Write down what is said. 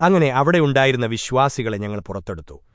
അങ്ങനെ അവിടെയുണ്ടായിരുന്ന വിശ്വാസികളെ ഞങ്ങൾ പുറത്തെടുത്തു